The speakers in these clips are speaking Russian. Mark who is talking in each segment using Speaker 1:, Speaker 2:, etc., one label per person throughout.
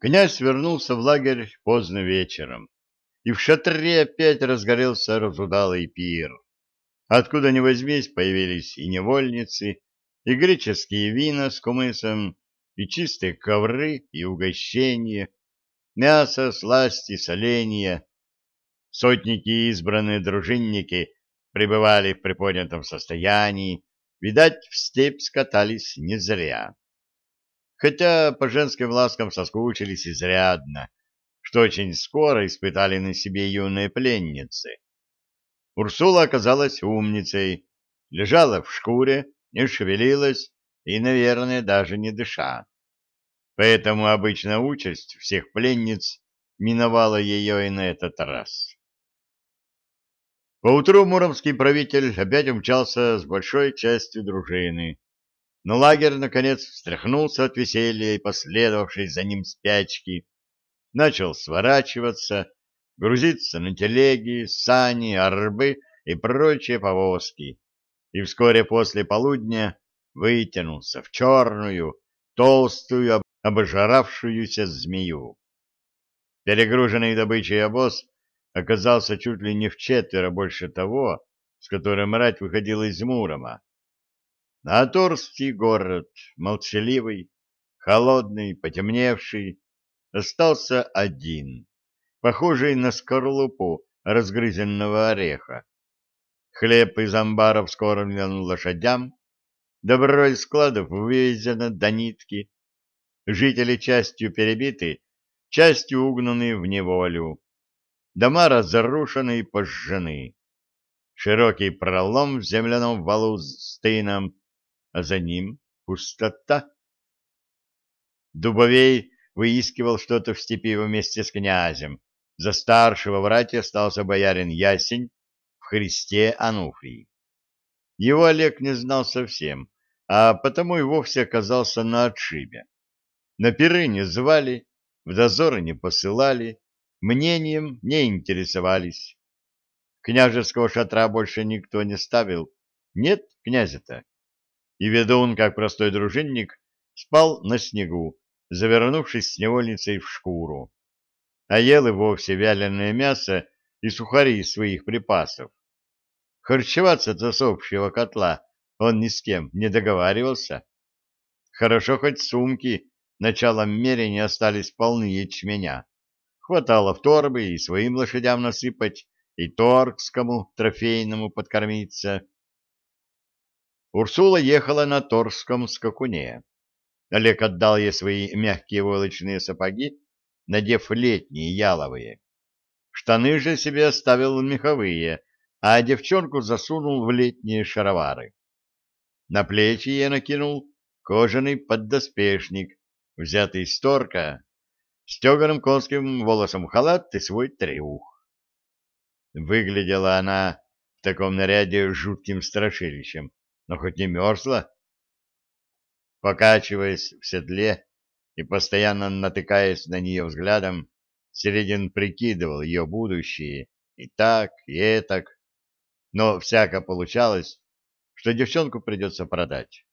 Speaker 1: Князь вернулся в лагерь поздно вечером, и в шатре опять разгорелся разудалый пир. Откуда ни возьмись, появились и невольницы, и греческие вина с кумысом, и чистые ковры, и угощения, мясо, сласти, соленья. Сотники и избранные дружинники пребывали в приподнятом состоянии, видать, в степь скатались не зря хотя по женским ласкам соскучились изрядно, что очень скоро испытали на себе юные пленницы. Урсула оказалась умницей, лежала в шкуре, не шевелилась и, наверное, даже не дыша. Поэтому обычная участь всех пленниц миновала ее и на этот раз. Поутру муромский правитель опять умчался с большой частью дружины, но лагерь, наконец, встряхнулся от веселья и последовавшей за ним спячки, начал сворачиваться, грузиться на телеги, сани, арбы и прочие повозки, и вскоре после полудня вытянулся в черную, толстую, обожаравшуюся змею. Перегруженный добычей обоз оказался чуть ли не в четверо больше того, с которым рать выходила из Мурома. А Торский город, молчаливый, холодный, потемневший, остался один, похожий на скорлупу разгрызенного ореха. Хлеб из амбаров скормлен лошадям, добро из складов вывезено до нитки, жители частью перебиты, частью угнаны в неволю, дома разрушены и пожжены. Широкий пролом в земляном валу с тыном а за ним пустота. Дубовей выискивал что-то в степи вместе с князем. За старшего в остался боярин Ясень в Христе Ануфрий. Его Олег не знал совсем, а потому и вовсе оказался на отшибе. На пиры не звали, в дозоры не посылали, мнением не интересовались. Княжеского шатра больше никто не ставил. Нет князя-то и ведун, как простой дружинник, спал на снегу, завернувшись с невольницей в шкуру, а ел и вовсе вяленое мясо и сухари из своих припасов. Харчеваться-то с общего котла он ни с кем не договаривался. Хорошо хоть сумки началом мерения остались полны ячменя. Хватало в торбы и своим лошадям насыпать, и торгскому трофейному подкормиться. Урсула ехала на торском скакуне. Олег отдал ей свои мягкие войлочные сапоги, надев летние яловые. Штаны же себе оставил меховые, а девчонку засунул в летние шаровары. На плечи ей накинул кожаный поддоспешник, взятый из торка, стеганым конским волосом халат и свой трюх. Выглядела она в таком наряде жутким страшилищем, но хоть не мерзла. Покачиваясь в седле и постоянно натыкаясь на нее взглядом, Середин прикидывал ее будущее и так, и этак, но всяко получалось, что девчонку придется продать.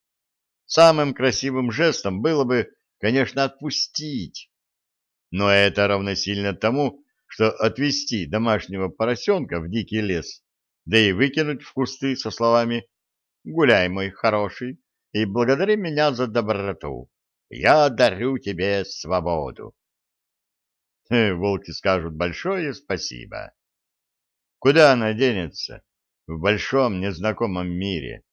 Speaker 1: Самым красивым жестом было бы, конечно, отпустить, но это равносильно тому, что отвезти домашнего поросенка в дикий лес, да и выкинуть в кусты со словами Гуляй, мой хороший, и благодари меня за доброту. Я дарю тебе свободу. Волки скажут большое спасибо. Куда она денется в большом незнакомом мире?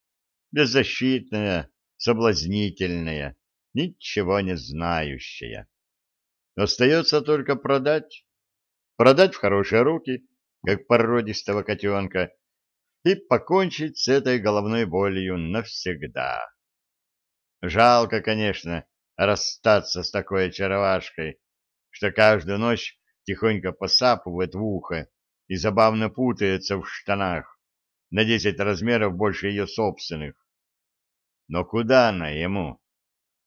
Speaker 1: Беззащитная, соблазнительная, ничего не знающая. Остается только продать. Продать в хорошие руки, как породистого котенка, и покончить с этой головной болью навсегда. Жалко, конечно, расстаться с такой очаровашкой, что каждую ночь тихонько посапывает в ухо и забавно путается в штанах на десять размеров больше ее собственных. Но куда она ему?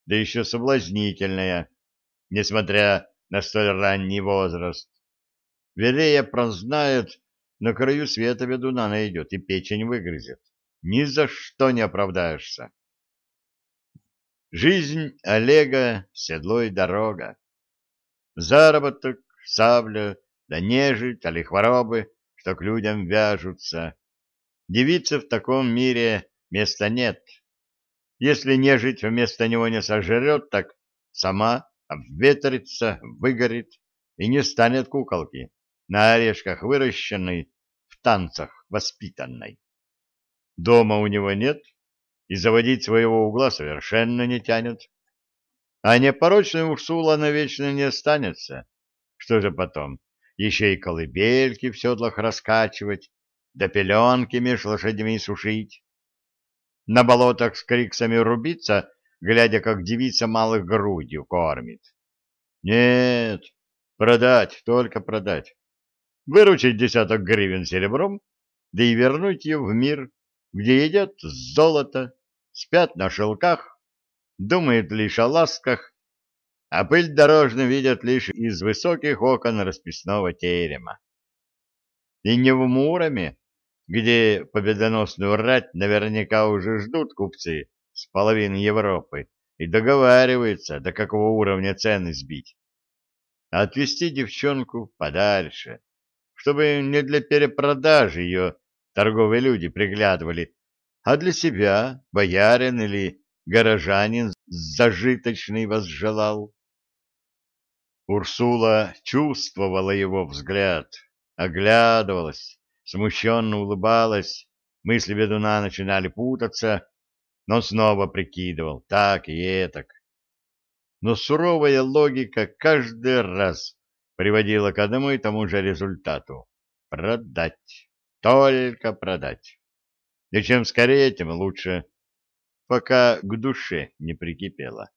Speaker 1: Да еще соблазнительная, несмотря на столь ранний возраст. Верея прознает, на краю света ведуна найдет и печень выгрызет. Ни за что не оправдаешься. Жизнь Олега — седло и дорога. Заработок, сабля, да нежить, али хворобы, что к людям вяжутся. Девице в таком мире места нет. Если нежить вместо него не сожрет, так сама обветрится, выгорит и не станет куколки, на орешках выращенной, в танцах воспитанной. Дома у него нет, и заводить своего угла совершенно не тянет. А непорочная Урсула навечно не останется. Что же потом? Еще и колыбельки в седлах раскачивать, да пеленки меж лошадьми сушить. На болотах с криксами рубиться, глядя, как девица малых грудью кормит. Нет, продать, только продать. Выручить десяток гривен серебром, да и вернуть ее в мир, где едят золото, спят на шелках, думают лишь о ласках, а пыль дорожную видят лишь из высоких окон расписного терема. И не в Муроме, где победоносную рать наверняка уже ждут купцы с половины Европы и договариваются, до какого уровня цены сбить. А отвезти девчонку подальше, чтобы не для перепродажи ее торговые люди приглядывали, а для себя боярин или горожанин зажиточный возжелал. Урсула чувствовала его взгляд, оглядывалась, смущенно улыбалась, мысли ведуна начинали путаться, но снова прикидывал так и этак. Но суровая логика каждый раз приводила к одному и тому же результату — продать, только продать. И чем скорее, тем лучше, пока к душе не прикипело.